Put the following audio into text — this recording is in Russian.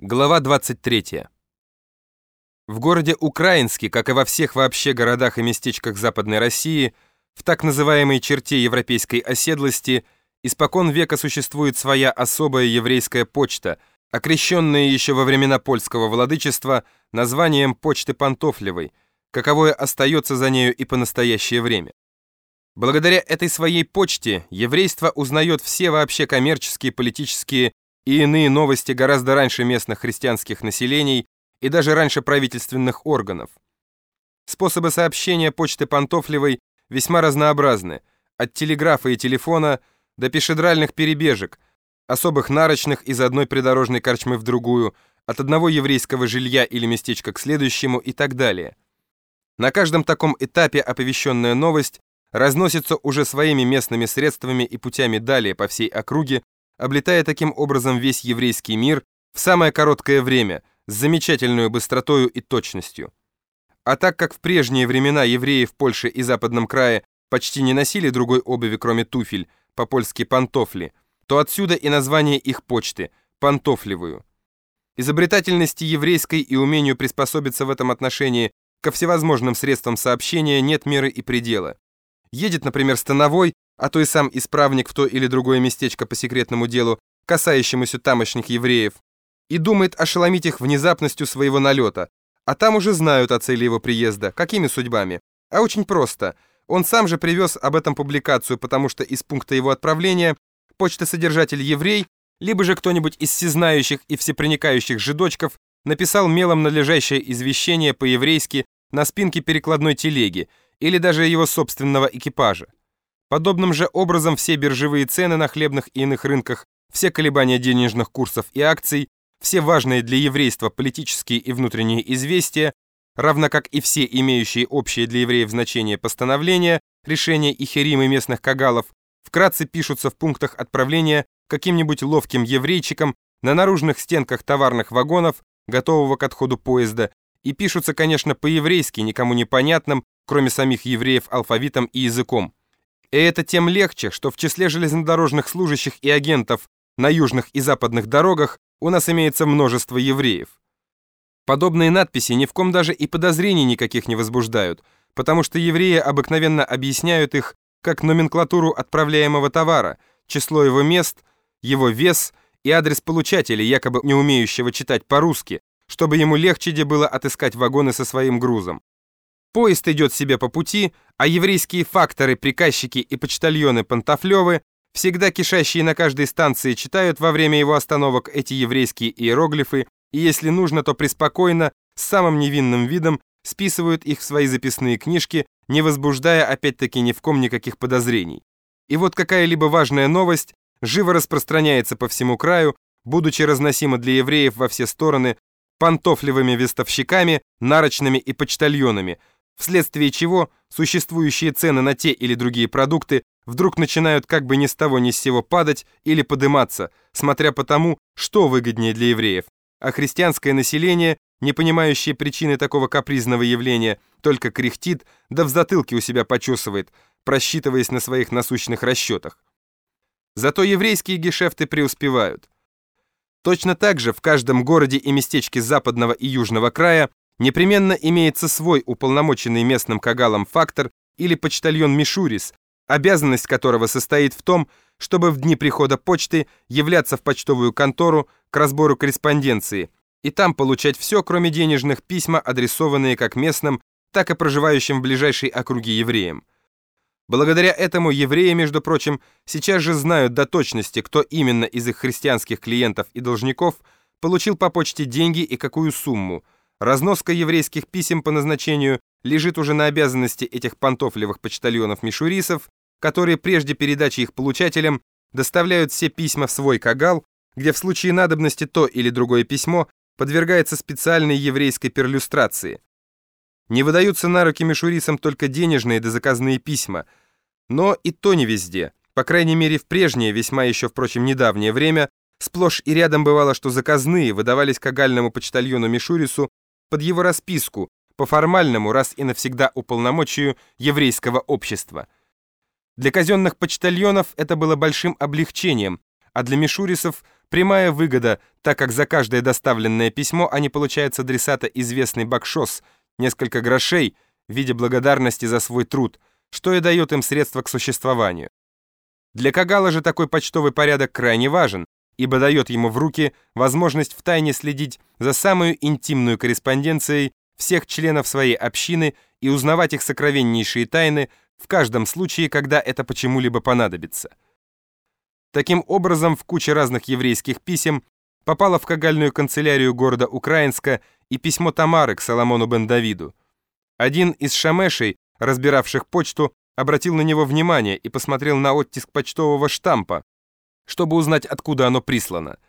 Глава 23. В городе Украинске, как и во всех вообще городах и местечках Западной России, в так называемой черте европейской оседлости, испокон века существует своя особая еврейская почта, окрещенная еще во времена польского владычества названием почты Пантофлевой, каковое остается за нею и по настоящее время. Благодаря этой своей почте еврейство узнает все вообще коммерческие, политические и иные новости гораздо раньше местных христианских населений и даже раньше правительственных органов. Способы сообщения почты Пантофлевой весьма разнообразны, от телеграфа и телефона до пешедральных перебежек, особых нарочных из одной придорожной корчмы в другую, от одного еврейского жилья или местечка к следующему и так далее. На каждом таком этапе оповещенная новость разносится уже своими местными средствами и путями далее по всей округе облетая таким образом весь еврейский мир в самое короткое время, с замечательной быстротою и точностью. А так как в прежние времена евреи в Польше и Западном крае почти не носили другой обуви, кроме туфель, по-польски пантофли, то отсюда и название их почты – пантофлевую. Изобретательности еврейской и умению приспособиться в этом отношении ко всевозможным средствам сообщения нет меры и предела. Едет, например, становой а то и сам исправник в то или другое местечко по секретному делу, касающемуся тамошних евреев, и думает ошеломить их внезапностью своего налета, а там уже знают о цели его приезда, какими судьбами. А очень просто. Он сам же привез об этом публикацию, потому что из пункта его отправления почтосодержатель еврей, либо же кто-нибудь из всезнающих и всепроникающих жидочков написал мелом надлежащее извещение по-еврейски на спинке перекладной телеги или даже его собственного экипажа. Подобным же образом все биржевые цены на хлебных и иных рынках, все колебания денежных курсов и акций, все важные для еврейства политические и внутренние известия, равно как и все имеющие общее для евреев значение постановления, решения и херимы местных кагалов, вкратце пишутся в пунктах отправления каким-нибудь ловким еврейчиком на наружных стенках товарных вагонов, готового к отходу поезда, и пишутся, конечно, по-еврейски, никому непонятным, кроме самих евреев, алфавитом и языком. И это тем легче, что в числе железнодорожных служащих и агентов на южных и западных дорогах у нас имеется множество евреев. Подобные надписи ни в ком даже и подозрений никаких не возбуждают, потому что евреи обыкновенно объясняют их как номенклатуру отправляемого товара, число его мест, его вес и адрес получателя, якобы не умеющего читать по-русски, чтобы ему легче где было отыскать вагоны со своим грузом. Поезд идет себе по пути, а еврейские факторы, приказчики и почтальоны Пантофлевы, всегда кишащие на каждой станции, читают во время его остановок эти еврейские иероглифы, и если нужно, то преспокойно, с самым невинным видом, списывают их в свои записные книжки, не возбуждая опять-таки ни в ком никаких подозрений. И вот какая-либо важная новость живо распространяется по всему краю, будучи разносима для евреев во все стороны пантофлевыми вестовщиками, нарочными и почтальонами – вследствие чего существующие цены на те или другие продукты вдруг начинают как бы ни с того ни с сего падать или подниматься, смотря по тому, что выгоднее для евреев. А христианское население, не понимающее причины такого капризного явления, только кряхтит, да в затылке у себя почесывает, просчитываясь на своих насущных расчетах. Зато еврейские гешефты преуспевают. Точно так же в каждом городе и местечке западного и южного края непременно имеется свой уполномоченный местным кагалом фактор или почтальон Мишурис, обязанность которого состоит в том, чтобы в дни прихода почты являться в почтовую контору к разбору корреспонденции и там получать все, кроме денежных письма, адресованные как местным, так и проживающим в ближайшей округе евреям. Благодаря этому евреи, между прочим, сейчас же знают до точности, кто именно из их христианских клиентов и должников получил по почте деньги и какую сумму – Разноска еврейских писем по назначению лежит уже на обязанности этих пантофлевых почтальонов-мишурисов, которые прежде передачи их получателям доставляют все письма в свой кагал, где в случае надобности то или другое письмо подвергается специальной еврейской перлюстрации. Не выдаются на руки мишурисам только денежные да заказные письма, но и то не везде. По крайней мере, в прежнее, весьма еще, впрочем, недавнее время, сплошь и рядом бывало, что заказные выдавались кагальному почтальону Мишурису под его расписку по формальному раз и навсегда уполномочию еврейского общества. Для казенных почтальонов это было большим облегчением, а для мишурисов прямая выгода, так как за каждое доставленное письмо они получают с адресата известный бакшос, несколько грошей в виде благодарности за свой труд, что и дает им средства к существованию. Для Кагала же такой почтовый порядок крайне важен, ибо дает ему в руки возможность втайне следить за самую интимную корреспонденцией всех членов своей общины и узнавать их сокровеннейшие тайны в каждом случае, когда это почему-либо понадобится. Таким образом, в куче разных еврейских писем попало в кагальную канцелярию города Украинска и письмо Тамары к Соломону бен Давиду. Один из шамешей, разбиравших почту, обратил на него внимание и посмотрел на оттиск почтового штампа, чтобы узнать, откуда оно прислано –